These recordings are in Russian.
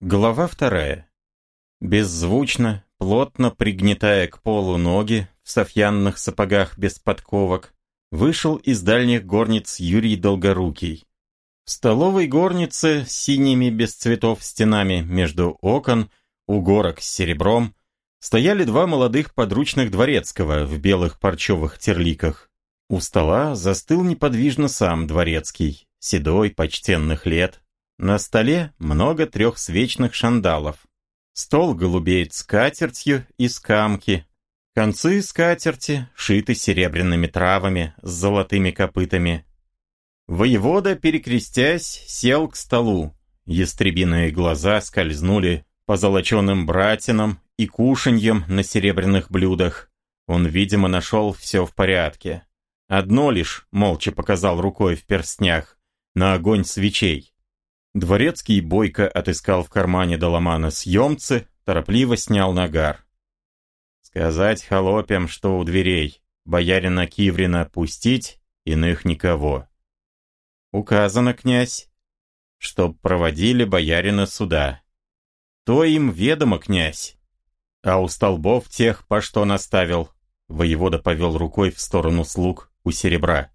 Глава вторая. Беззвучно, плотно пригнетая к полу ноги в софьянных сапогах без подковок, вышел из дальних горниц Юрий Долгорукий. В столовой горнице с синими без цветов стенами между окон, у горок с серебром, стояли два молодых подручных дворецкого в белых парчевых терликах. У стола застыл неподвижно сам дворецкий, седой, почтенных лет, на столе много трехсвечных шандалов. Стол голубеет скатертью из камки. Концы скатерти шиты серебряными травами с золотыми копытами. Воевода, перекрестясь, сел к столу. Ястребиные глаза скользнули по золоченым братинам и кушаньям на серебряных блюдах. Он, видимо, нашел все в порядке. Одно лишь молча показал рукой в перстнях на огонь свечей. Дворецкий бойко отыскал в кармане доломана съемцы, торопливо снял нагар. Сказать холопям, что у дверей боярина Киврина пустить, иных никого. Указано, князь, чтоб проводили боярина сюда. То им ведомо, князь. А у столбов тех, по что наставил, воевода повел рукой в сторону слуг у серебра.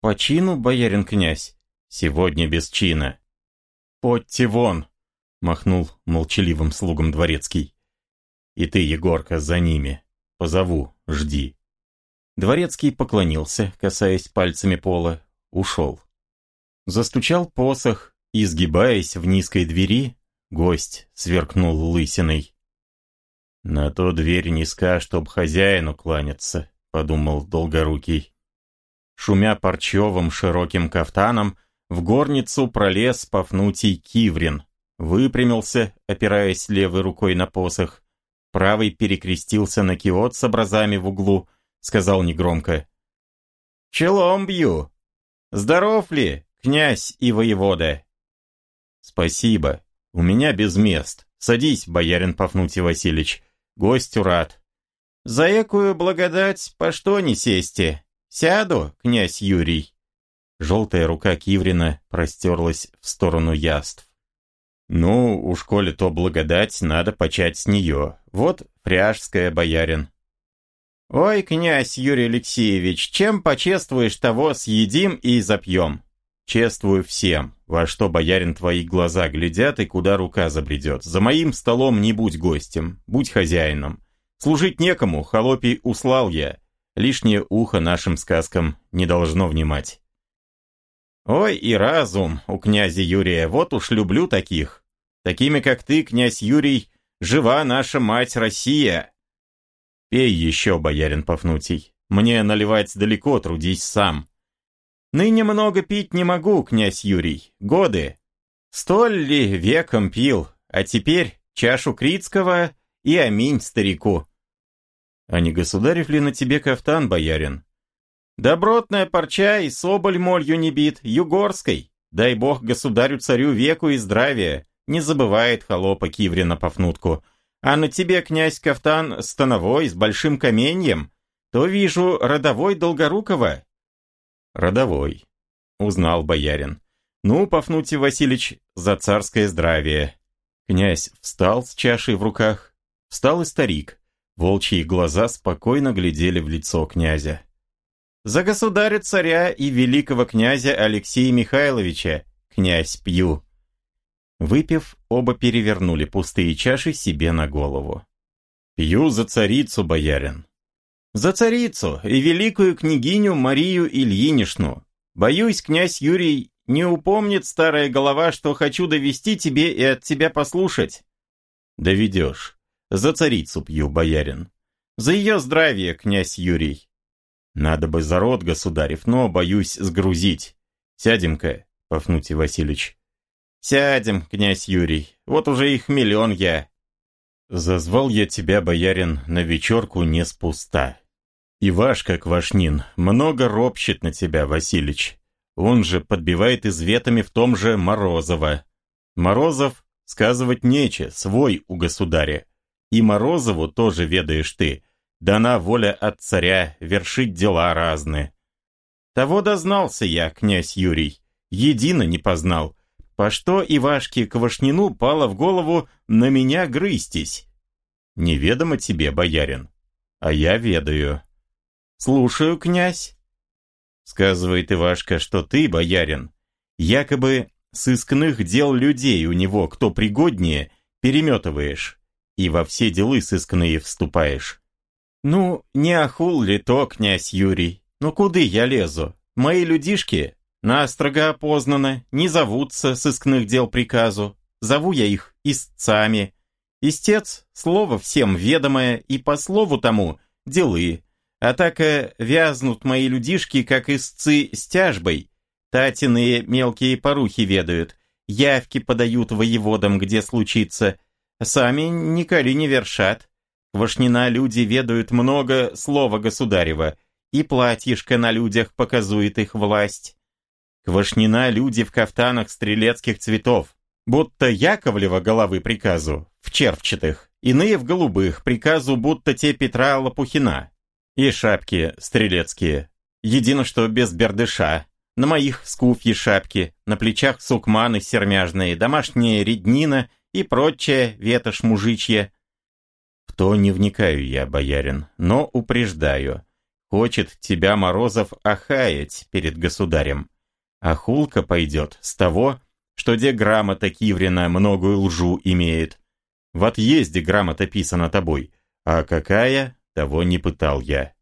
По чину, боярин князь, сегодня без чина. «Подьте вон!» — махнул молчаливым слугам дворецкий. «И ты, Егорка, за ними. Позову, жди». Дворецкий поклонился, касаясь пальцами пола, ушел. Застучал посох, и, сгибаясь в низкой двери, гость сверкнул лысиной. «На то дверь низка, чтоб хозяину кланяться», — подумал Долгорукий. Шумя парчевым широким кафтаном, в горницу пролез Пафнутий Киврин. Выпрямился, опираясь левой рукой на посох. Правый перекрестился на киот с образами в углу, сказал негромко. «Челом бью! Здоров ли, князь и воевода?» «Спасибо. У меня без мест. Садись, боярин Пафнутий Васильевич. Гостю рад». «За экую благодать по что не сесте? Сяду, князь Юрий». Желтая рука Киврина простерлась в сторону яств. «Ну, уж коли то благодать, надо почать с нее. Вот пряжская боярин». «Ой, князь Юрий Алексеевич, чем почествуешь того съедим и запьем?» «Чествую всем, во что, боярин, твои глаза глядят и куда рука забредет. За моим столом не будь гостем, будь хозяином. Служить некому, холопий услал я. Лишнее ухо нашим сказкам не должно внимать». Ой, и разум у князя Юрия, вот уж люблю таких. Такими, как ты, князь Юрий, жива наша мать Россия. Пей еще, боярин Пафнутий. Мне наливать далеко, трудись сам. Ныне много пить не могу, князь Юрий. Годы. Столь ли веком пил, а теперь чашу Критского и аминь старику. А не государев ли на тебе кафтан, боярин? Добротная парча и соболь молью не бит, югорской. Дай бог государю-царю веку и здравия. Не забывает холопа Киврина Пафнутку. А на тебе, князь Кафтан, становой, с большим каменьем, то вижу родовой Долгорукова. Родовой. Узнал боярин. Ну, Пафнутий Васильевич, за царское здравие. Князь встал с чашей в руках. Встал и старик. Волчьи глаза спокойно глядели в лицо князя. За государя-царя и великого князя Алексея Михайловича, князь пью». Выпив, оба перевернули пустые чаши себе на голову. «Пью за царицу, боярин». «За царицу и великую княгиню Марию Ильинишну. Боюсь, князь Юрий не упомнит старая голова, что хочу довести тебе и от тебя послушать». «Доведешь. За царицу пью, боярин». «За ее здравие, князь Юрий». Надо бы за рот, государев, но боюсь сгрузить. Сядем-ка, Пафнутий Васильевич. Сядем, князь Юрий, вот уже их миллион я. Зазвал я тебя, боярин, на вечерку не с пуста. И ваш, как Вашнин, много ропщет на тебя, Василич. Он же подбивает изветами в том же Морозова. Морозов сказывать нече, свой у государя. И Морозову тоже ведаешь ты, дана воля от царя вершить дела разные. Того дознался я, князь Юрий, едино не познал. по что Ивашке Квашнину пало в голову на меня грызтись? Неведомо тебе, боярин, а я ведаю. Слушаю, князь. Сказывает Ивашка, что ты, боярин, якобы сыскных дел людей у него, кто пригоднее, переметываешь и во все делы сыскные вступаешь. Ну, не охул ли то, князь Юрий? Ну, куды я лезу? Мои людишки настрого опознаны, не зовутся сыскных дел приказу. Зову я их истцами. Истец — слово всем ведомое, и по слову тому — делы. А так вязнут мои людишки, как истцы с тяжбой. Татиные мелкие порухи ведают, явки подают воеводам, где случится. Сами николи не вершат. Квашнина люди ведают много слова государева, и платьишко на людях показует их власть. Квашнина люди в кафтанах стрелецких цветов, будто Яковлева головы приказу, в червчатых, иные в голубых, приказу будто те Петра Лопухина. И шапки стрелецкие, едино что без бердыша. На моих скуфьи шапки, на плечах сукманы сермяжные, домашняя реднина и прочее ветошь мужичья. То не вникаю я, боярин, но упреждаю. Хочет тебя Морозов охаять перед государем. А хулка пойдет с того, что где грамота Киврина многую лжу имеет. В отъезде грамота писана тобой, а какая, того не пытал я.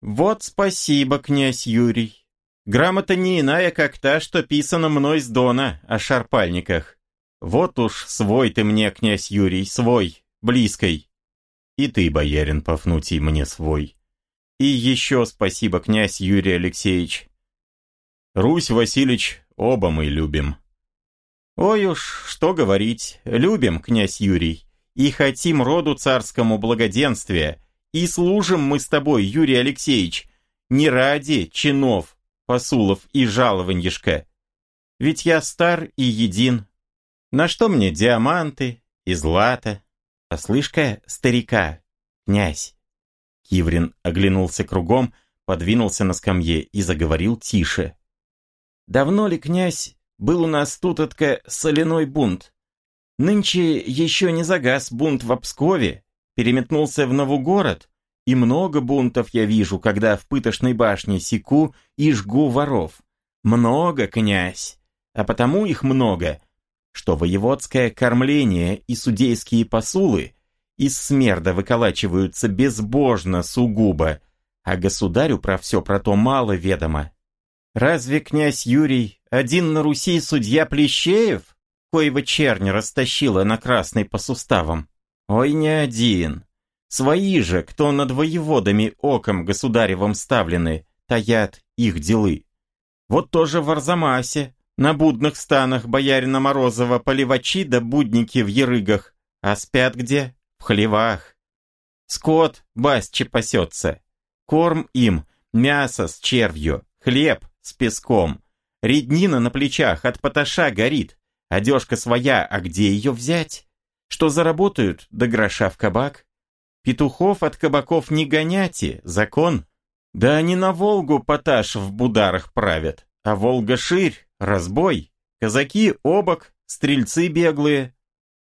Вот спасибо, князь Юрий. Грамота не иная, как та, что писана мной с Дона о шарпальниках. Вот уж свой ты мне, князь Юрий, свой, близкой. И ты, боярин Пафнутий, мне свой. И еще спасибо, князь Юрий Алексеевич. Русь Васильевич, оба мы любим. Ой уж, что говорить, любим, князь Юрий, и хотим роду царскому благоденствия, и служим мы с тобой, Юрий Алексеевич, не ради чинов, посулов и жалованьишка. Ведь я стар и един. На что мне диаманты и злато? «Послышь-ка, старика, князь!» Киврин оглянулся кругом, подвинулся на скамье и заговорил тише. «Давно ли, князь, был у нас тут отка соляной бунт? Нынче еще не загас бунт в Пскове, переметнулся в Новогород, и много бунтов я вижу, когда в пытошной башне секу и жгу воров. Много, князь, а потому их много, что воеводское кормление и судейские посулы из смерда выколачиваются безбожно сугубо, а государю про все про то мало ведомо. Разве князь Юрий один на Руси судья Плещеев, коего чернь растащила на красный по суставам? Ой, не один. Свои же, кто над воеводами оком государевым ставлены, таят их делы. Вот тоже в Арзамасе на будных станах боярина Морозова поливачи да будники в ерыгах, а спят где? В хлевах. Скот басче пасется. Корм им, мясо с червью, хлеб с песком. Реднина на плечах от поташа горит. Одежка своя, а где ее взять? Что заработают, до да гроша в кабак? Петухов от кабаков не гоняйте, закон. Да они на Волгу поташ в бударах правят, а Волга ширь, разбой, казаки обок, стрельцы беглые.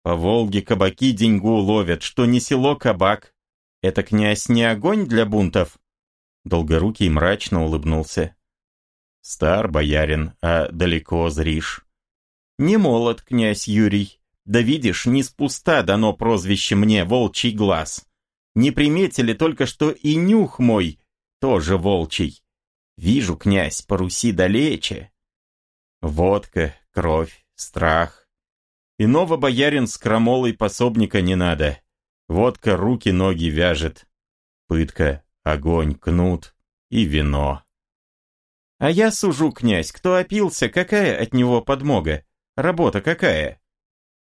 По Волге кабаки деньгу ловят, что не село кабак. Это, князь, не огонь для бунтов?» Долгорукий мрачно улыбнулся. «Стар боярин, а далеко зришь». «Не молод, князь Юрий. Да видишь, не спуста дано прозвище мне «Волчий глаз». Не приметили только, что и нюх мой тоже волчий. Вижу, князь, по Руси далече, Водка, кровь, страх. Иного боярин с крамолой пособника не надо. Водка руки-ноги вяжет. Пытка, огонь, кнут и вино. А я сужу, князь, кто опился, какая от него подмога? Работа какая?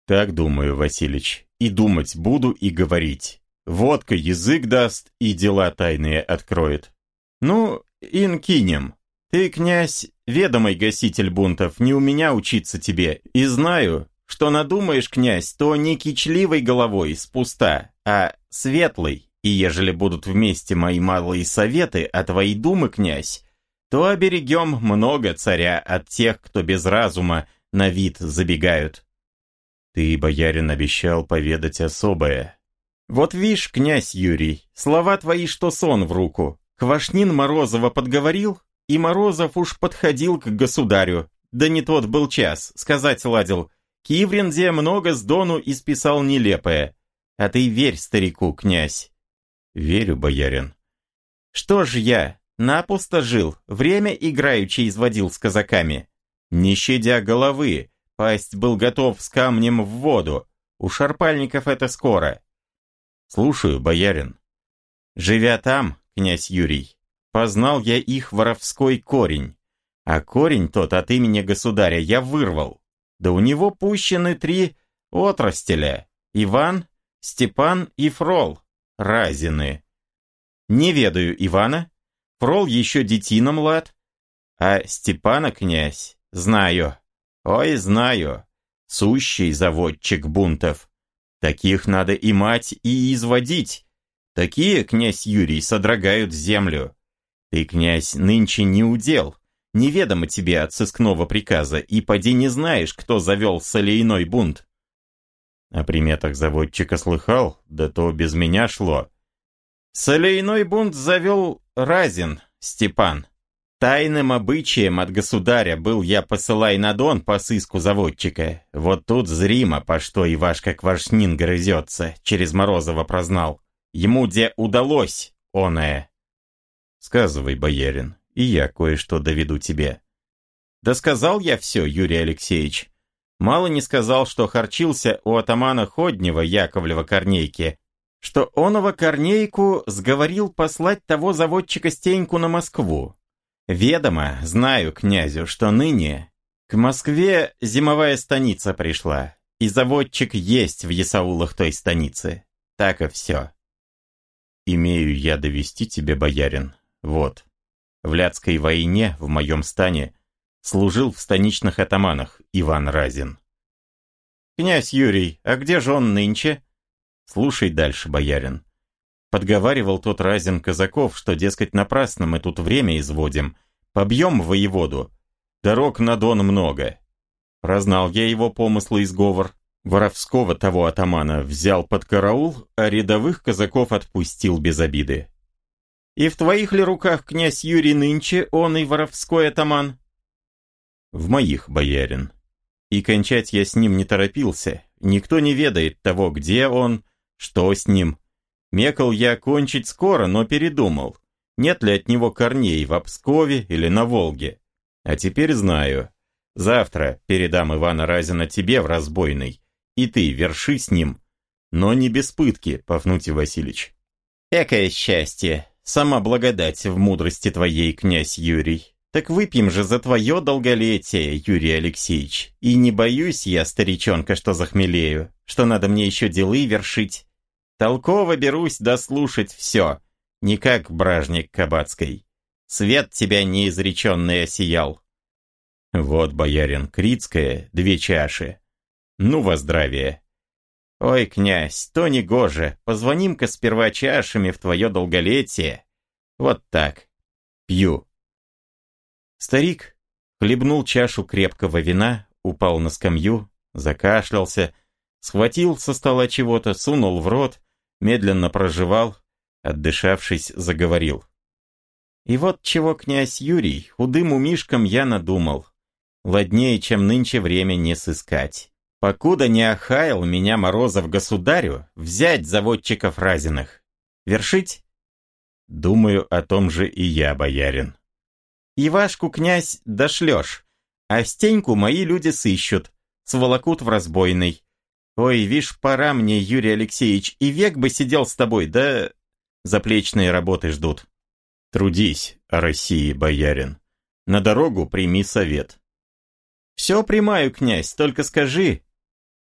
Так думаю, Василич, и думать буду, и говорить. Водка язык даст и дела тайные откроет. Ну, инкинем. Ты, князь, ведомый гаситель бунтов, не у меня учиться тебе, и знаю, что надумаешь, князь, то не кичливой головой, с пуста, а светлой, и ежели будут вместе мои малые советы, а твои думы, князь, то оберегем много царя от тех, кто без разума на вид забегают. Ты, боярин, обещал поведать особое. Вот вишь, князь Юрий, слова твои, что сон в руку. Квашнин Морозова подговорил, и Морозов уж подходил к государю. Да не тот был час, сказать ладил. Кивринде много с Дону исписал нелепое. А ты верь старику, князь. Верю, боярин. Что ж я, напусто жил, время играючи изводил с казаками. Не щадя головы, пасть был готов с камнем в воду. У шарпальников это скоро. Слушаю, боярин. Живя там, князь Юрий, познал я их воровской корень. А корень тот от имени государя я вырвал. Да у него пущены три отрастеля. Иван, Степан и Фрол. Разины. Не ведаю Ивана. Фрол еще детина млад. А Степана князь знаю. Ой, знаю. Сущий заводчик бунтов. Таких надо и мать, и изводить. Такие, князь Юрий, содрогают землю. Ты, князь, нынче не удел. Неведомо тебе от сыскного приказа, и поди не знаешь, кто завел солейной бунт. О приметах заводчика слыхал, да то без меня шло. Солейной бунт завел Разин, Степан. Тайным обычаем от государя был я посылай на Дон по сыску заводчика. Вот тут зримо, по что Ивашка Квашнин грызется, через Морозова прознал. Ему где удалось, оное. Сказывай, боярин, и я кое-что доведу тебе. Да сказал я все, Юрий Алексеевич. Мало не сказал, что харчился у атамана Ходнева Яковлева Корнейки, что оного Корнейку сговорил послать того заводчика Стеньку на Москву, Ведомо, знаю князю, что ныне к Москве зимовая станица пришла, и заводчик есть в Ясаулах той станицы. Так и все. Имею я довести тебе, боярин. Вот. В Ляцкой войне в моем стане служил в станичных атаманах Иван Разин. Князь Юрий, а где же он нынче? Слушай дальше, боярин. Подговаривал тот Разин казаков, что, дескать, напрасно мы тут время изводим. Побьем воеводу. Дорог на Дон много. Прознал я его помыслы и сговор. Воровского того атамана взял под караул, а рядовых казаков отпустил без обиды. И в твоих ли руках, князь Юрий, нынче он и воровской атаман? В моих, боярин. И кончать я с ним не торопился. Никто не ведает того, где он, что с ним. Мекал я кончить скоро, но передумал. Нет ли от него корней в Обскове или на Волге? А теперь знаю. Завтра передам Ивана Разина тебе в разбойный, и ты верши с ним. Но не без пытки, Пафнутий Васильевич. Экое счастье, сама благодать в мудрости твоей, князь Юрий. Так выпьем же за твое долголетие, Юрий Алексеевич. И не боюсь я, старичонка, что захмелею, что надо мне еще делы вершить. Толково берусь дослушать все, не как бражник Кабацкой. Свет тебя неизреченный осиял. Вот, боярин, Критская, две чаши. Ну, во здравие. Ой, князь, то не гоже, позвоним-ка сперва чашами в твое долголетие. Вот так. Пью. Старик хлебнул чашу крепкого вина, упал на скамью, закашлялся, схватил со стола чего-то, сунул в рот, медленно проживал, отдышавшись, заговорил. И вот чего князь Юрий, худым умишком я надумал. Ладнее, чем нынче время не сыскать. Покуда не охаял меня Морозов государю, взять заводчиков разиных. Вершить? Думаю, о том же и я, боярин. Ивашку, князь, дошлешь, а Стеньку мои люди сыщут, сволокут в разбойный. Ой, вишь, пора мне, Юрий Алексеевич, и век бы сидел с тобой, да заплечные работы ждут. Трудись о России, боярин. На дорогу прими совет. Все примаю, князь, только скажи.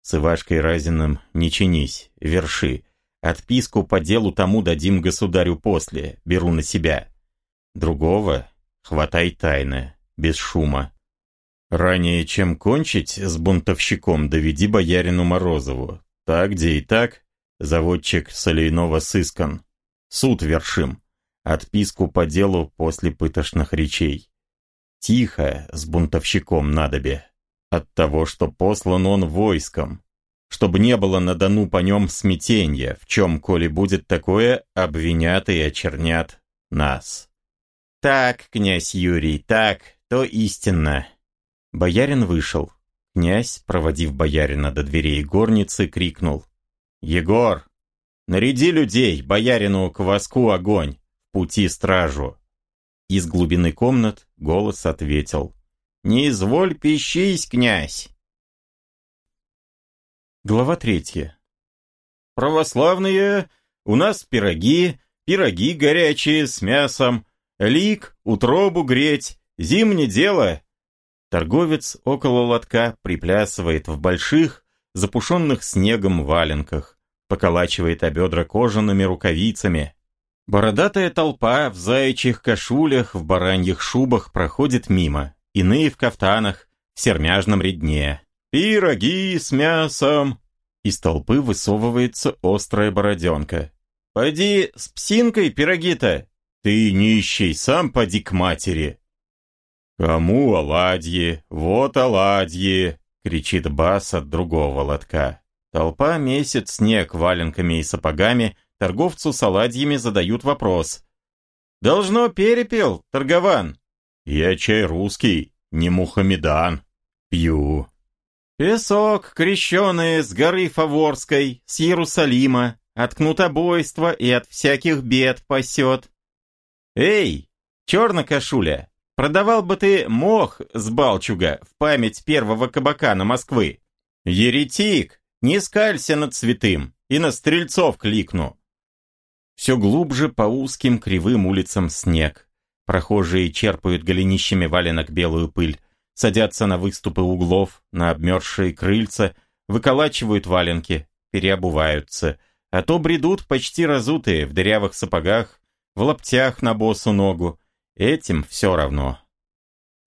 С Ивашкой Разиным не чинись, верши. Отписку по делу тому дадим государю после, беру на себя. Другого хватай тайно, без шума. Ранее, чем кончить с бунтовщиком, доведи боярину Морозову. Так, где и так, заводчик Солейнова сыскан. Суд вершим. Отписку по делу после пытошных речей. Тихо с бунтовщиком надобе. От того, что послан он войском, чтобы не было на Дону по нем смятенья, в чем, коли будет такое, обвинят и очернят нас. Так, князь Юрий, так, то истинно. Боярин вышел. Князь, проводив боярина до дверей горницы, крикнул. «Егор, наряди людей, боярину к воску огонь, пути стражу». Из глубины комнат голос ответил. «Не изволь пищись, князь!» Глава третья. «Православные, у нас пироги, пироги горячие с мясом, лик, утробу греть, зимнее дело». Торговец около лотка приплясывает в больших, запушенных снегом валенках, поколачивает о кожаными рукавицами. Бородатая толпа в заячьих кашулях, в бараньих шубах проходит мимо, иные в кафтанах, в сермяжном редне. «Пироги с мясом!» Из толпы высовывается острая бороденка. «Пойди с псинкой пироги-то!» «Ты нищий, сам поди к матери!» «Кому оладьи? Вот оладьи!» — кричит бас от другого лотка. Толпа месяц снег валенками и сапогами, торговцу с оладьями задают вопрос. «Должно перепел, торгован?» «Я чай русский, не мухаммедан. Пью». «Песок, крещеный с горы Фаворской, с Иерусалима, от кнутобойства и от всяких бед пасет». «Эй, чернокошуля, Продавал бы ты мох с Балчуга в память первого кабака на Москвы. Еретик, не скалься над святым, и на стрельцов кликну. Все глубже по узким кривым улицам снег. Прохожие черпают голенищами валенок белую пыль, садятся на выступы углов, на обмерзшие крыльца, выколачивают валенки, переобуваются, а то бредут почти разутые в дырявых сапогах, в лаптях на босу ногу, Этим все равно.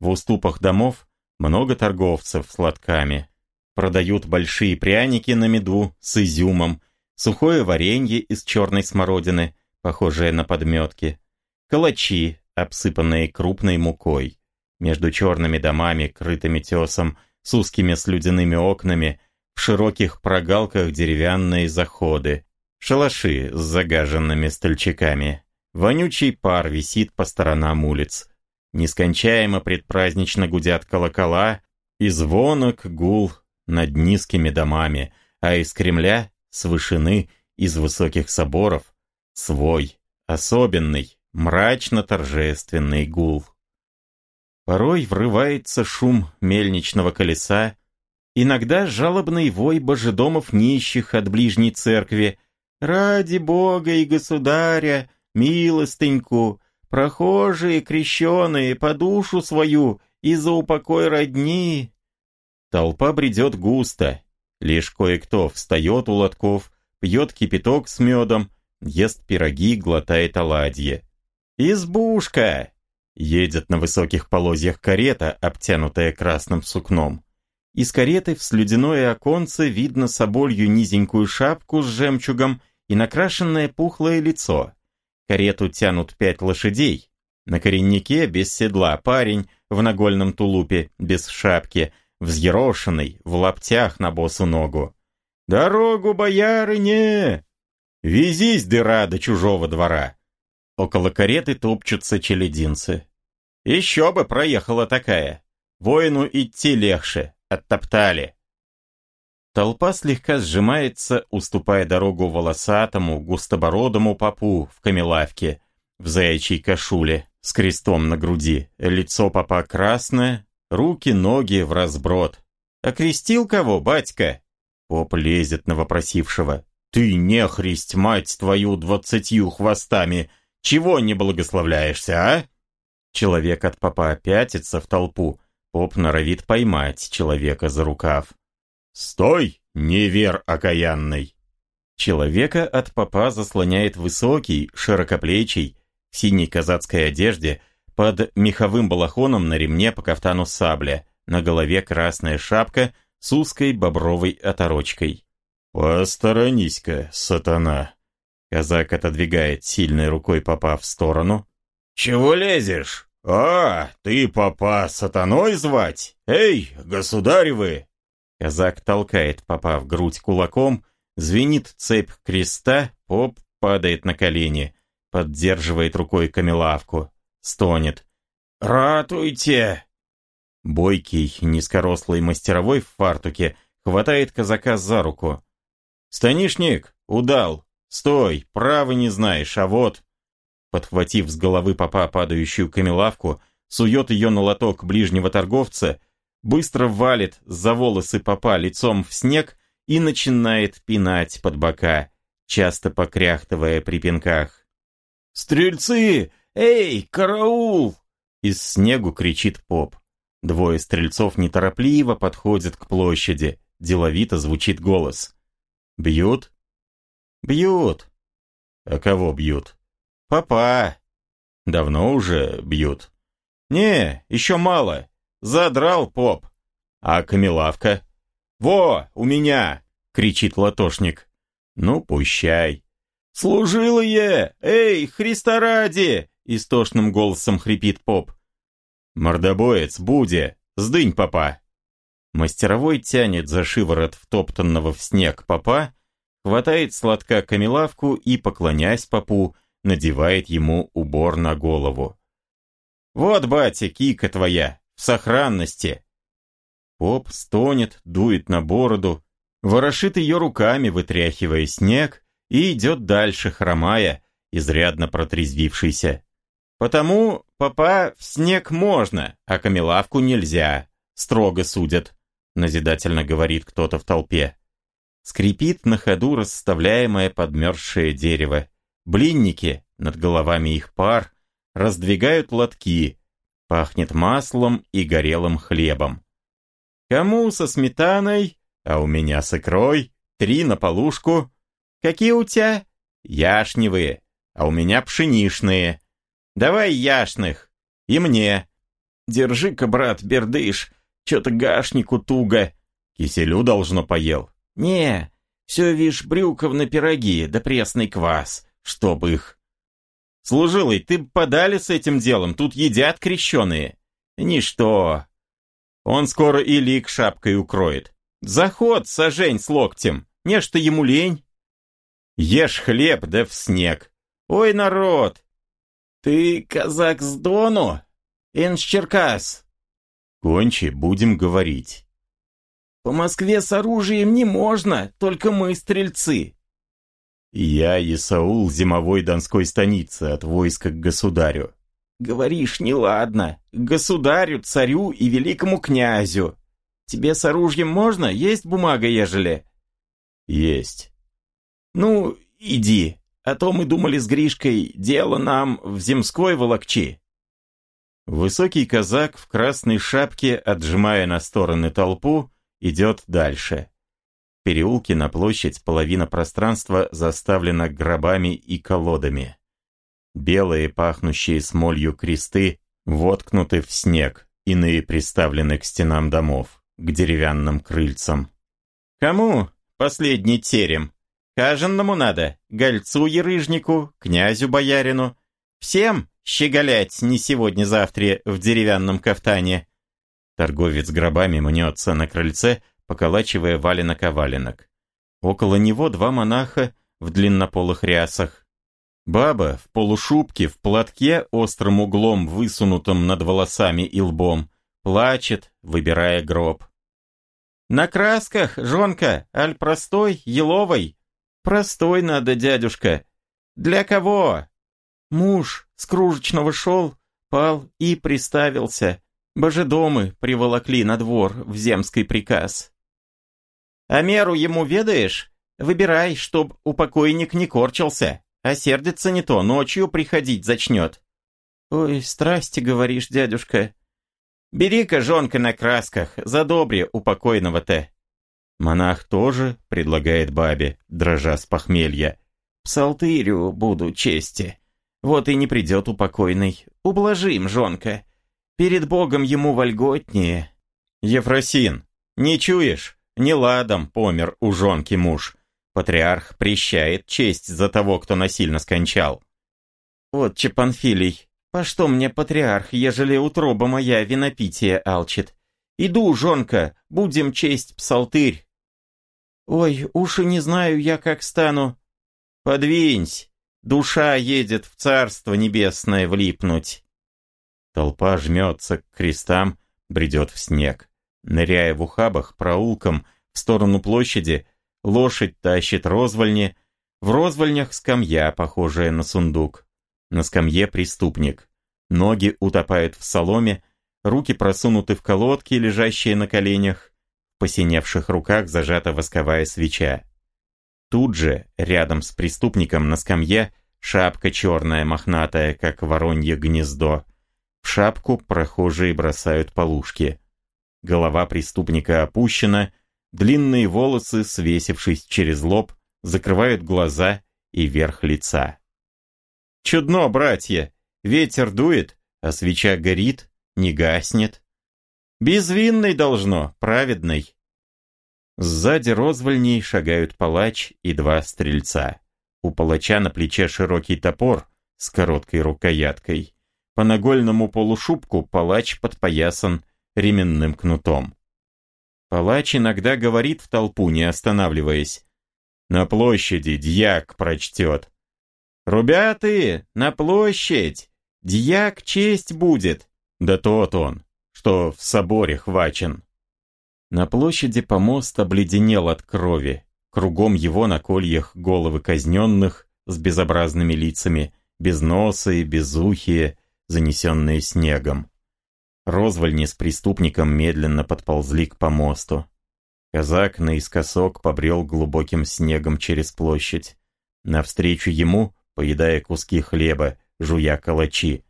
В уступах домов много торговцев с лотками. Продают большие пряники на меду с изюмом, сухое варенье из черной смородины, похожее на подметки, калачи, обсыпанные крупной мукой. Между черными домами, крытыми тесом, с узкими слюдяными окнами, в широких прогалках деревянные заходы, шалаши с загаженными стольчаками. Вонючий пар висит по сторонам улиц. Нескончаемо предпразднично гудят колокола, и звонок гул над низкими домами, а из Кремля, с вышины, из высоких соборов, свой, особенный, мрачно-торжественный гул. Порой врывается шум мельничного колеса, иногда жалобный вой божедомов нищих от ближней церкви. «Ради Бога и Государя!» милостыньку, прохожие крещеные по душу свою и за упокой родни. Толпа бредет густо, лишь кое-кто встает у лотков, пьет кипяток с медом, ест пироги, глотает оладье. «Избушка!» Едет на высоких полозьях карета, обтянутая красным сукном. Из кареты в слюдяное оконце видно соболью низенькую шапку с жемчугом и накрашенное пухлое лицо. Карету тянут пять лошадей. На кореннике без седла парень в нагольном тулупе, без шапки, взъерошенный, в лаптях на босу ногу. «Дорогу, боярыне! Везись, дыра, до чужого двора!» Около кареты топчутся челединцы. «Еще бы проехала такая! Воину идти легче, оттоптали!» Толпа слегка сжимается, уступая дорогу волосатому, густобородому попу в камелавке, в заячьей кашуле, с крестом на груди. Лицо попа красное, руки, ноги в разброд. «Окрестил кого, батька?» Поп лезет на вопросившего. «Ты не христь, мать твою, двадцатью хвостами! Чего не благословляешься, а?» Человек от попа пятится в толпу. Поп норовит поймать человека за рукав. «Стой, невер окаянный!» Человека от попа заслоняет высокий, широкоплечий, в синей казацкой одежде, под меховым балахоном на ремне по кафтану сабля, на голове красная шапка с узкой бобровой оторочкой. «Посторонись-ка, сатана!» Казак отодвигает сильной рукой попа в сторону. «Чего лезешь? «А, ты папа сатаной звать? Эй, государевы!» Казак толкает папа в грудь кулаком, звенит цепь креста, поп падает на колени, поддерживает рукой камелавку, стонет. «Ратуйте!» Бойкий, низкорослый мастеровой в фартуке хватает казака за руку. «Станишник, удал! Стой, право не знаешь, а вот...» Подхватив с головы попа падающую камелавку, сует ее на лоток ближнего торговца, быстро валит за волосы попа лицом в снег и начинает пинать под бока, часто покряхтывая при пинках. «Стрельцы! Эй, караул!» Из снегу кричит поп. Двое стрельцов неторопливо подходят к площади. Деловито звучит голос. «Бьют?» «Бьют». «А кого бьют?» «Папа». «Давно уже бьют?» «Не, еще мало. Задрал поп». «А камелавка?» «Во, у меня!» — кричит латошник. «Ну, пущай». «Служилые! Эй, Христа ради!» — истошным голосом хрипит поп. «Мордобоец, Будя, сдынь папа!» Мастеровой тянет за шиворот втоптанного в снег папа, хватает сладка камелавку и, поклонясь попу, надевает ему убор на голову. «Вот, батя, кика твоя, в сохранности!» Поп стонет, дует на бороду, ворошит ее руками, вытряхивая снег, и идет дальше, хромая, изрядно протрезвившийся. Потому, папа, в снег можно, а камелавку нельзя. Строго судят, назидательно говорит кто-то в толпе. Скрипит на ходу расставляемое подмерзшее дерево. Блинники, над головами их пар, раздвигают лотки. Пахнет маслом и горелым хлебом. Кому со сметаной, а у меня с икрой, три на полушку. Какие у тебя? Яшневые, а у меня пшенишные. Давай яшных. И мне. Держи-ка, брат, бердыш. Чё-то гашнику туго. Киселю должно поел. Не, все, вишь, брюков на пироги, да пресный квас. Чтоб их. Служилый, ты б подали с этим делом, тут едят крещеные. Ничто. Он скоро и лик шапкой укроет. Заход, сажень с локтем. Не что ему лень. Ешь хлеб, да в снег. Ой, народ, «Ты казак с Дону? Ин Черкас?» «Кончи, будем говорить». «По Москве с оружием не можно, только мы стрельцы». «Я Исаул зимовой Донской станицы от войска к государю». «Говоришь, неладно. К государю, царю и великому князю. Тебе с оружием можно? Есть бумага, ежели?» «Есть». «Ну, иди, а то мы думали с Гришкой, дело нам в земской волокчи. Высокий казак в красной шапке, отжимая на стороны толпу, идет дальше. В переулке на площадь половина пространства заставлена гробами и колодами. Белые, пахнущие смолью кресты воткнуты в снег, иные приставлены к стенам домов, к деревянным крыльцам. «Кому последний терем?» Каженному надо, гольцу-ерыжнику, князю-боярину. Всем щеголять не сегодня-завтра в деревянном кафтане. Торговец гробами мнется на крыльце, поколачивая валенок-оваленок. Около него два монаха в длиннополых рясах. Баба в полушубке, в платке, острым углом, высунутым над волосами и лбом, плачет, выбирая гроб. «На красках, жонка, аль простой, еловой?» Простой надо, дядюшка. Для кого? Муж с кружечного шел, пал и приставился. Божедомы приволокли на двор в земский приказ. А меру ему ведаешь? Выбирай, чтоб упокойник не корчился, а сердится не то, ночью приходить зачнет. Ой, страсти, говоришь, дядюшка. Бери-ка, жонка, на красках, задобре упокойного-то. Монах тоже предлагает бабе, дрожа с похмелья. «Псалтырю буду чести. Вот и не придет упокойный. Ублажим, жонка. Перед Богом ему вольготнее». «Ефросин, не чуешь? Не ладом помер у жонки муж. Патриарх прещает честь за того, кто насильно скончал». «Вот Чепанфилий, по что мне патриарх, ежели утроба моя винопитие алчит? Иду, жонка, будем честь псалтырь. Ой, уж и не знаю я, как стану. Подвинься, душа едет в царство небесное влипнуть. Толпа жмется к крестам, бредет в снег. Ныряя в ухабах проулком в сторону площади, лошадь тащит розвольни, в розвольнях скамья, похожая на сундук. На скамье преступник. Ноги утопают в соломе, руки просунуты в колодки, лежащие на коленях, в посиневших руках зажата восковая свеча. Тут же, рядом с преступником на скамье, шапка черная, мохнатая, как воронье гнездо. В шапку прохожие бросают полушки. Голова преступника опущена, длинные волосы, свесившись через лоб, закрывают глаза и верх лица. «Чудно, братья! Ветер дует, а свеча горит, не гаснет. Безвинный должно, праведный». Сзади розвольней шагают палач и два стрельца. У палача на плече широкий топор с короткой рукояткой. По нагольному полушубку палач подпоясан ременным кнутом. Палач иногда говорит в толпу, не останавливаясь. «На площади дьяк прочтет». «Рубяты, на площадь! Дьяк честь будет!» Да тот он, что в соборе хвачен. На площади помост обледенел от крови. Кругом его на кольях головы казненных с безобразными лицами, безносые, безухие, занесенные снегом. Розвольни с преступником медленно подползли к помосту. Казак наискосок побрел глубоким снегом через площадь. Навстречу ему, поедая куски хлеба, жуя калачи,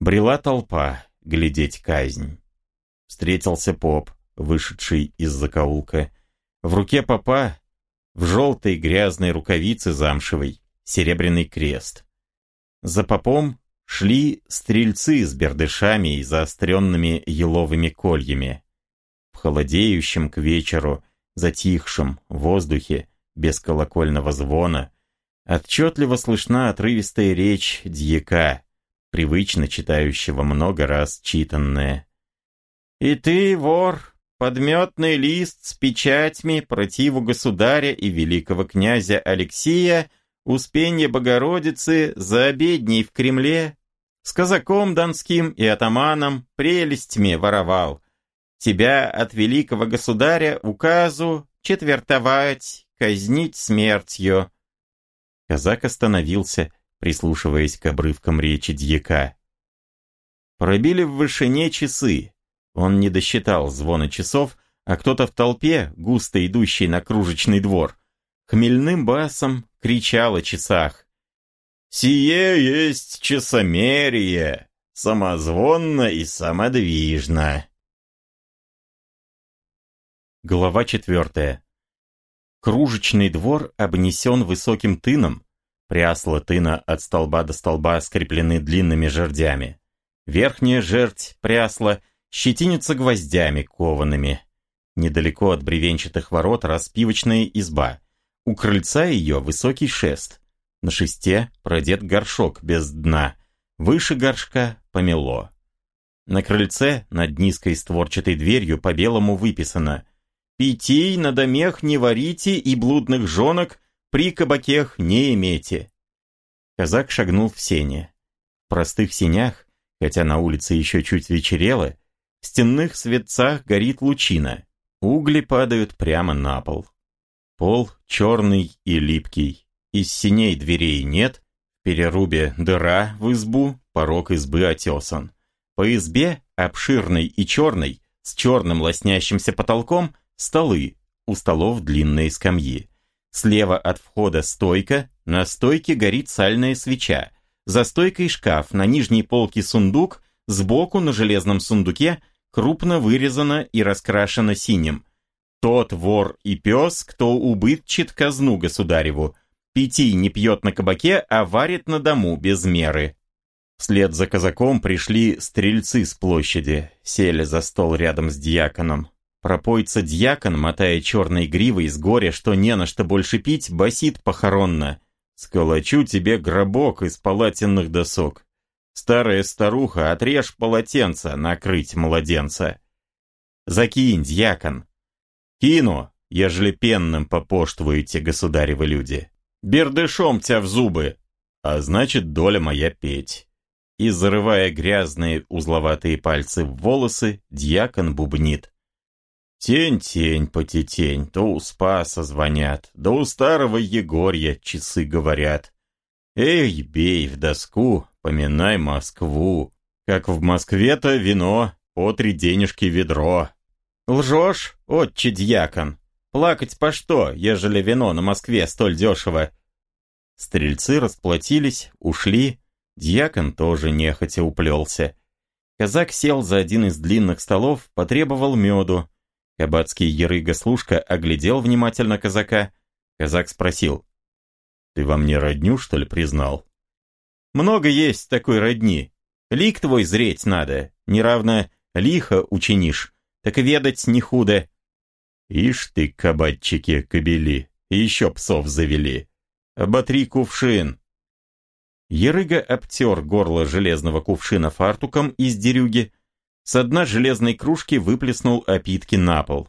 брела толпа глядеть казнь. Встретился поп, вышедший из закоулка. В руке попа, в желтой грязной рукавице замшевой, серебряный крест. За попом шли стрельцы с бердышами и заостренными еловыми кольями. В холодеющем к вечеру, затихшем воздухе, без колокольного звона, отчетливо слышна отрывистая речь дьяка, привычно читающего много раз читанное. «И ты, вор, подметный лист с печатьми противу государя и великого князя Алексия — Успенье Богородицы за обедней в Кремле, с казаком донским и атаманом прелестьми воровал. Тебя от великого государя указу четвертовать, казнить смертью. Казак остановился, прислушиваясь к обрывкам речи дьяка. Пробили в вышине часы. Он не досчитал звона часов, а кто-то в толпе, густо идущий на кружечный двор, хмельным басом кричал о часах. «Сие есть часомерие, самозвонно и самодвижно». Глава четвертая. Кружечный двор обнесен высоким тыном. Прясла тына от столба до столба скреплены длинными жердями. Верхняя жердь прясла щетинится гвоздями коваными. Недалеко от бревенчатых ворот распивочная изба. У крыльца ее высокий шест. На шесте продет горшок без дна. Выше горшка помело. На крыльце над низкой створчатой дверью по-белому выписано «Питей на домех не варите и блудных жонок при кабакех не имейте». Казак шагнул в сене. В простых сенях, хотя на улице еще чуть вечерело, в стенных светцах горит лучина. Угли падают прямо на пол. Пол черный и липкий. Из синей дверей нет, в перерубе дыра в избу, порог избы отесан. По избе, обширной и черной, с черным лоснящимся потолком, столы, у столов длинные скамьи. Слева от входа стойка, на стойке горит сальная свеча. За стойкой шкаф, на нижней полке сундук, сбоку на железном сундуке крупно вырезано и раскрашено синим – тот вор и пес, кто убытчит казну государеву. Пяти не пьет на кабаке, а варит на дому без меры. Вслед за казаком пришли стрельцы с площади, сели за стол рядом с дьяконом. Пропойца дьякон, мотая черной гривой с горя, что не на что больше пить, басит похоронно. «Сколочу тебе гробок из палатенных досок. Старая старуха, отрежь полотенце, накрыть младенца. Закинь, дьякон. Кину, ежели пенным попоштвуете, государевы люди. Бердышом тебя в зубы, а значит, доля моя петь. И, зарывая грязные узловатые пальцы в волосы, дьякон бубнит. Тень, тень, потетень, то у Спаса звонят, да у старого Егорья часы говорят. Эй, бей в доску, поминай Москву. Как в Москве-то вино, по три денежки ведро. Лжешь, отче дьякон? Плакать по что, ежели вино на Москве столь дешево? Стрельцы расплатились, ушли, дьякон тоже нехотя уплелся. Казак сел за один из длинных столов, потребовал меду. Кабацкий ерыга-служка оглядел внимательно казака. Казак спросил, «Ты во мне родню, что ли, признал?» «Много есть такой родни. Лик твой зреть надо, неравно лихо учинишь, так ведать не худо». «Ишь ты, кабачики, кобели, еще псов завели. Оботри кувшин!» Ерыга обтер горло железного кувшина фартуком из дерюги, с дна железной кружки выплеснул опитки на пол.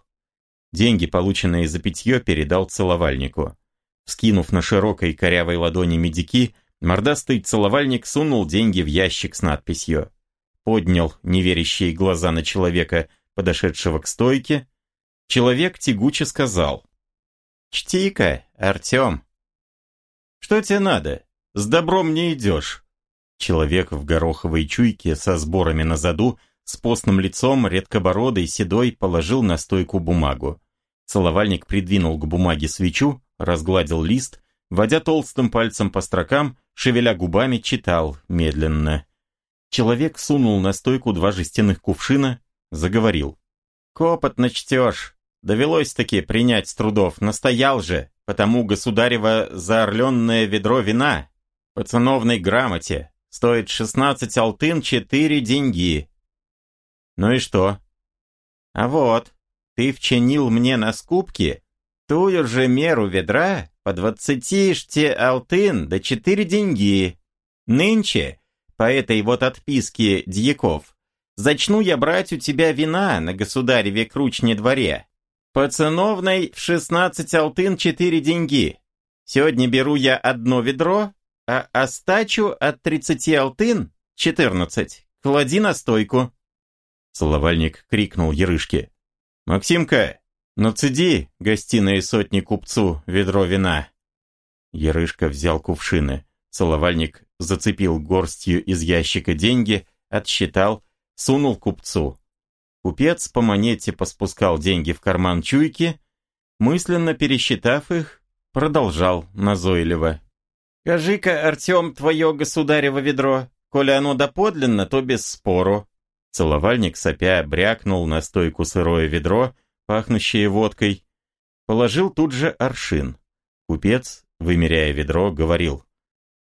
Деньги, полученные за питье, передал целовальнику. Скинув на широкой корявой ладони медики, мордастый целовальник сунул деньги в ящик с надписью. Поднял неверящие глаза на человека, подошедшего к стойке. Человек тягуче сказал. «Чти-ка, Артем, что тебе надо? С добром не идешь. Человек в гороховой чуйке со сборами на заду, с постным лицом, редкобородый, седой, положил на стойку бумагу. Целовальник придвинул к бумаге свечу, разгладил лист, водя толстым пальцем по строкам, шевеля губами, читал медленно. Человек сунул на стойку два жестяных кувшина, заговорил. «Копот начтешь. Довелось-таки принять с трудов, настоял же потому государево заорленное ведро вина по ценовной грамоте стоит 16 алтын 4 деньги. Ну и что? А вот, ты вчинил мне на скупке тую же меру ведра по 20 ште алтын до 4 деньги. Нынче, по этой вот отписке дьяков, зачну я брать у тебя вина на государеве кручне дворе. По ценовной в 16 алтын 4 деньги. Сегодня беру я одно ведро, а остачу от 30 алтын 14. Клади на стойку. Целовальник крикнул Ярышке. «Максимка, нацеди гостиной сотни купцу ведро вина». Ярышка взял кувшины. Целовальник зацепил горстью из ящика деньги, отсчитал, сунул купцу. Купец по монете поспускал деньги в карман чуйки, мысленно пересчитав их, продолжал назойливо. «Скажи-ка, Артем, твое государево ведро, коли оно доподлинно, то без спору». Целовальник сопя брякнул на стойку сырое ведро, пахнущее водкой. Положил тут же аршин. Купец, вымеряя ведро, говорил.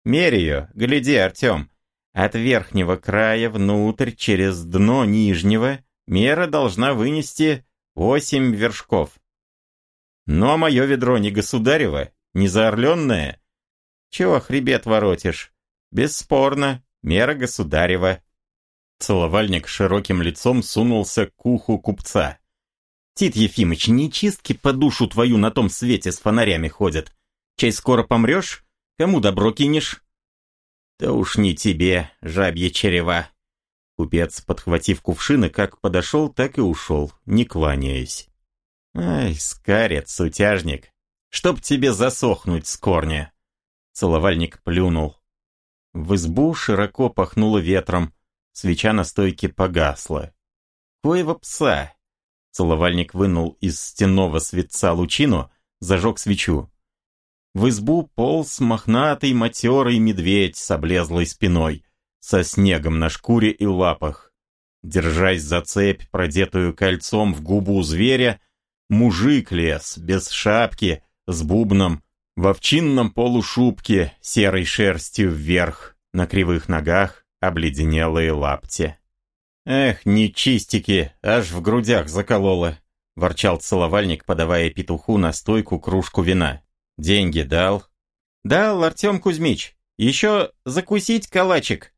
«Мерь ее, гляди, Артем, от верхнего края внутрь через дно нижнего мера должна вынести восемь вершков. Но мое ведро не государево, не заорленное. Чего хребет воротишь? Бесспорно, мера государева. Целовальник широким лицом сунулся к уху купца. Тит Ефимыч, нечистки по душу твою на том свете с фонарями ходят. Чай скоро помрешь? Кому добро кинешь? Да уж не тебе, жабье черева. Купец, подхватив кувшины, как подошел, так и ушел, не кланяясь. «Ай, скарец, сутяжник, чтоб тебе засохнуть с корня!» Целовальник плюнул. В избу широко пахнуло ветром, свеча на стойке погасла. «Коего пса!» Целовальник вынул из стенного светца лучину, зажег свечу. В избу полз мохнатый матерый медведь с облезлой спиной, со снегом на шкуре и лапах. Держась за цепь, продетую кольцом в губу зверя, мужик лез, без шапки, с бубном, в овчинном полушубке, серой шерстью вверх, на кривых ногах обледенелые лапти. «Эх, нечистики, аж в грудях закололо!» — ворчал целовальник, подавая петуху на стойку кружку вина. «Деньги дал?» «Дал, Артем Кузьмич. Еще закусить калачик.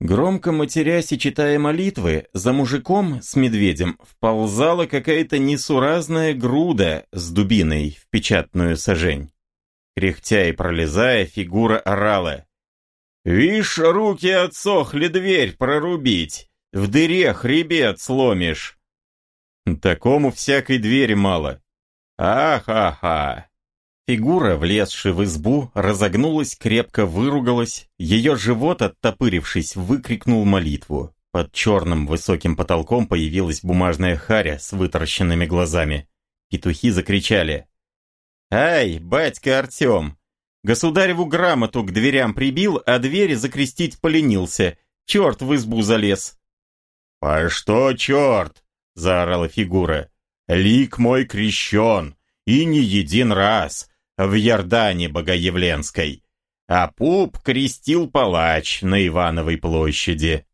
Громко матерясь и читая молитвы, за мужиком с медведем вползала какая-то несуразная груда с дубиной в печатную сажень. Кряхтя и пролезая, фигура орала. «Вишь, руки отсохли дверь прорубить, в дыре хребет сломишь». Такому всякой двери мало. Ах-ха-ха. Фигура, влезшая в избу, разогнулась, крепко выругалась, ее живот, оттопырившись, выкрикнул молитву. Под черным высоким потолком появилась бумажная харя с вытаращенными глазами. Петухи закричали. «Ай, батька Артем! Государеву грамоту к дверям прибил, а двери закрестить поленился. Черт в избу залез!» «А что черт?» — заорала фигура. «Лик мой крещен, и не един раз, в Ярдане Богоявленской, а пуп крестил палач на Ивановой площади.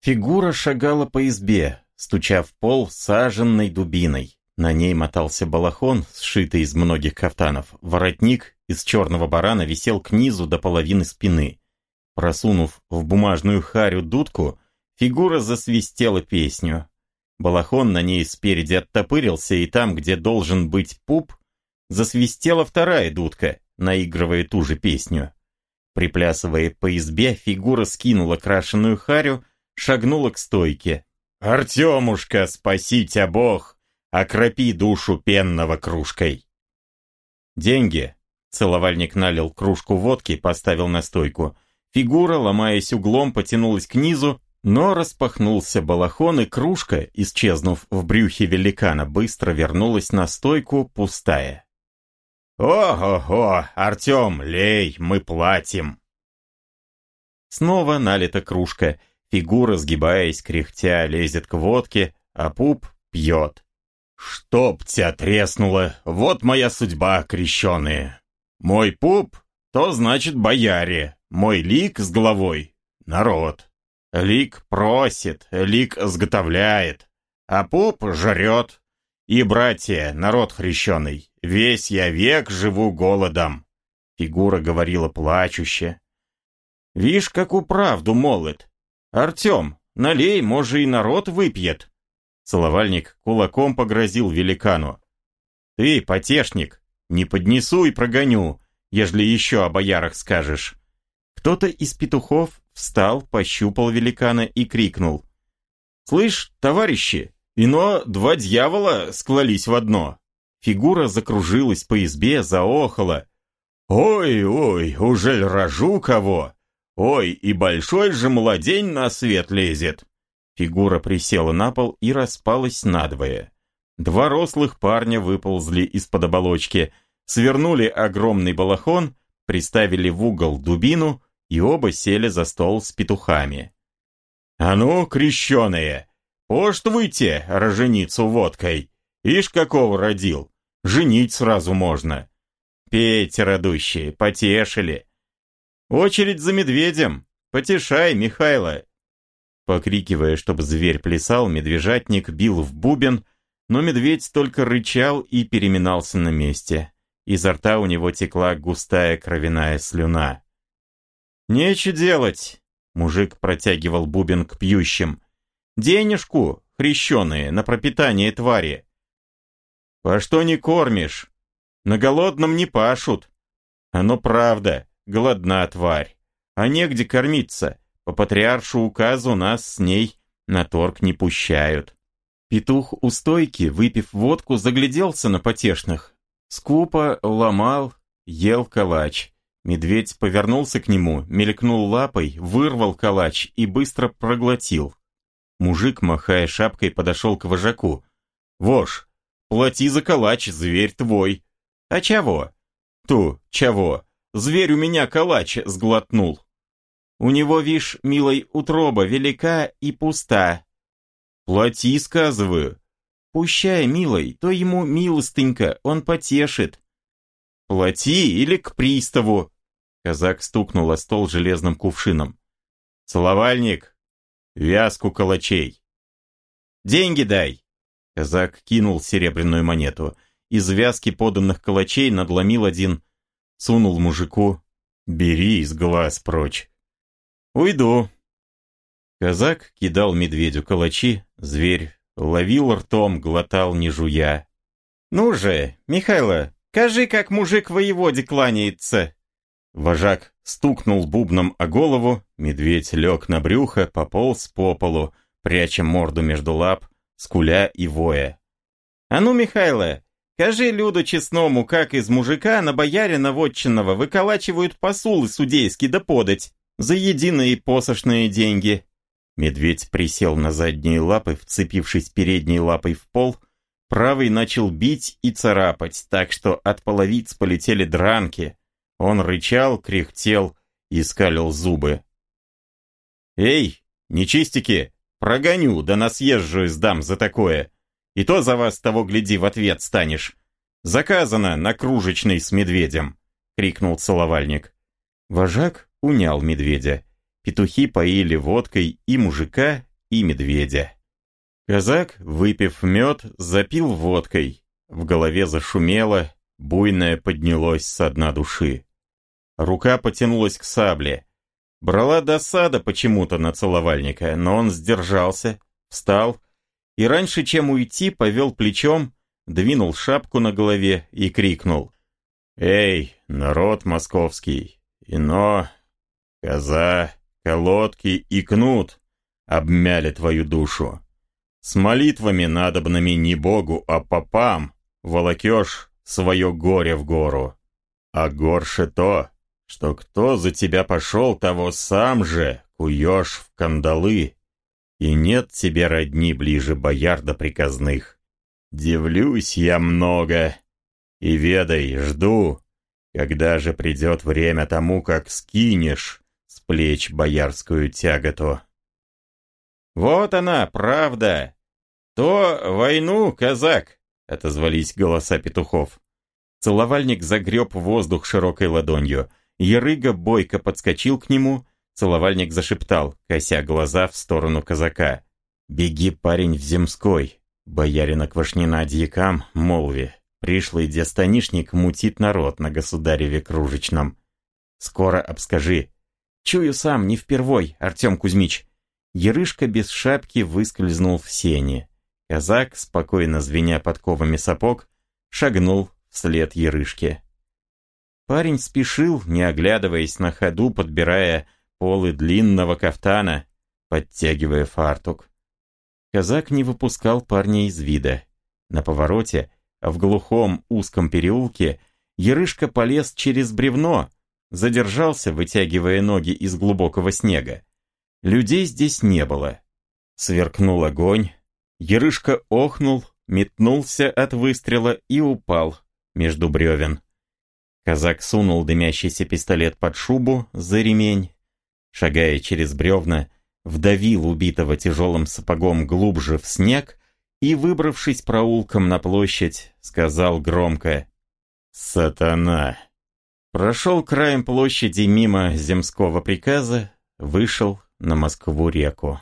Фигура шагала по избе, стуча в пол саженной дубиной. На ней мотался балахон, сшитый из многих кафтанов. Воротник из черного барана висел к низу до половины спины. Просунув в бумажную харю дудку, фигура засвистела песню. Балахон на ней спереди оттопырился, и там, где должен быть пуп, Засвистела вторая дудка, наигрывая ту же песню. Приплясывая по избе, фигура скинула крашеную харю, шагнула к стойке. «Артемушка, спаси тебя Бог! Окропи душу пенного кружкой!» «Деньги!» Целовальник налил кружку водки, поставил на стойку. Фигура, ломаясь углом, потянулась к низу, но распахнулся балахон, и кружка, исчезнув в брюхе великана, быстро вернулась на стойку, пустая. «Ого-го, Артем, лей, мы платим!» Снова налита кружка, фигура, сгибаясь, кряхтя, лезет к водке, а пуп пьет. «Чтоб тебя треснуло, вот моя судьба, крещеные! Мой пуп, то значит бояре, мой лик с головой — народ. Лик просит, лик сготовляет, а пуп жрет. И, братья, народ хрещеный, Весь я век живу голодом. Фигура говорила плачуще. Вишь, какую правду молит. Артем, налей, може и народ выпьет. Целовальник кулаком погрозил великану. Ты, потешник, не поднесу и прогоню, ежели еще о боярах скажешь. Кто-то из петухов встал, пощупал великана и крикнул. «Слышь, товарищи, ино два дьявола склались в одно. Фигура закружилась по избе, заохала. «Ой-ой, уже рожу кого? Ой, и большой же младень на свет лезет!» Фигура присела на пол и распалась надвое. Два рослых парня выползли из-под оболочки, свернули огромный балахон, приставили в угол дубину и оба сели за стол с петухами. «А ну, крещеные, поштвуйте роженицу водкой!» Ишь, какого родил. Женить сразу можно. Пейте, радущие, потешили. Очередь за медведем. Потешай, Михайло. Покрикивая, чтобы зверь плясал, медвежатник бил в бубен, но медведь только рычал и переминался на месте. Изо рта у него текла густая кровяная слюна. «Нече делать!» — мужик протягивал бубен к пьющим. «Денежку, хрещеные, на пропитание твари!» «По что не кормишь? На голодном не пашут». «Оно правда, голодна тварь. А негде кормиться. По патриаршу указу нас с ней на торг не пущают». Петух у стойки, выпив водку, загляделся на потешных. Скупо ломал, ел калач. Медведь повернулся к нему, мелькнул лапой, вырвал калач и быстро проглотил. Мужик, махая шапкой, подошел к вожаку. «Вож, Плати за калач, зверь твой. А чего? Ту, чего? Зверь у меня калач сглотнул. У него, вишь, милой, утроба велика и пуста. Плати, сказываю. Пущай, милой, то ему милостынько, он потешит. Плати или к приставу. Казак стукнул о стол железным кувшином. Целовальник, вязку калачей. Деньги дай. Казак кинул серебряную монету. Из вязки поданных калачей надломил один, сунул мужику. «Бери из глаз прочь». «Уйду». Казак кидал медведю калачи, зверь ловил ртом, глотал не жуя. «Ну же, Михайло, кажи, как мужик воеводе кланяется!» Вожак стукнул бубном о голову, медведь лег на брюхо, пополз по полу, пряча морду между лап, скуля и воя. «А ну, Михайло, кажи Люду честному, как из мужика на боярина вотчинного выколачивают посулы судейский да подать за единые посошные деньги». Медведь присел на задние лапы, вцепившись передней лапой в пол, правый начал бить и царапать, так что от половиц полетели дранки. Он рычал, кряхтел и скалил зубы. «Эй, нечистики, прогоню, да на съезжую сдам за такое!» И то за вас того гляди в ответ станешь. Заказано на кружечный с медведем!» — крикнул целовальник. Вожак унял медведя. Петухи поили водкой и мужика, и медведя. Казак, выпив мед, запил водкой. В голове зашумело, буйное поднялось со дна души. Рука потянулась к сабле. Брала досада почему-то на целовальника, но он сдержался, встал и раньше, чем уйти, повел плечом, двинул шапку на голове и крикнул. «Эй, народ московский, ино, коза, колодки и кнут обмяли твою душу. С молитвами надобными не Богу, а попам волокешь свое горе в гору. А горше то, что кто за тебя пошел, того сам же куешь в кандалы и нет тебе родни ближе боярда приказных. Дивлюсь я много, и ведай, жду, когда же придет время тому, как скинешь с плеч боярскую тяготу. «Вот она, правда! То войну, казак!» — отозвались голоса петухов. Целовальник загреб воздух широкой ладонью. Ярыга бойко подскочил к нему — Целовальник зашептал, кося глаза в сторону казака. «Беги, парень, в земской!» Боярина Квашнина дьякам, молви. Пришлый дестанишник мутит народ на государеве кружечном. Скоро обскажи. Чую сам, не впервой, Артем Кузьмич. Ярышка без шапки выскользнул в сени. Казак, спокойно звеня подковами сапог, шагнул вслед Ярышке. Парень спешил, не оглядываясь на ходу, подбирая полы длинного кафтана, подтягивая фартук. Казак не выпускал парня из вида. На повороте, в глухом узком переулке, Ярышка полез через бревно, задержался, вытягивая ноги из глубокого снега. Людей здесь не было. Сверкнул огонь. Ярышка охнул, метнулся от выстрела и упал между бревен. Казак сунул дымящийся пистолет под шубу за ремень, шагая через бревна, вдавил убитого тяжелым сапогом глубже в снег и, выбравшись проулком на площадь, сказал громко «Сатана!». Прошел краем площади мимо земского приказа, вышел на Москву-реку.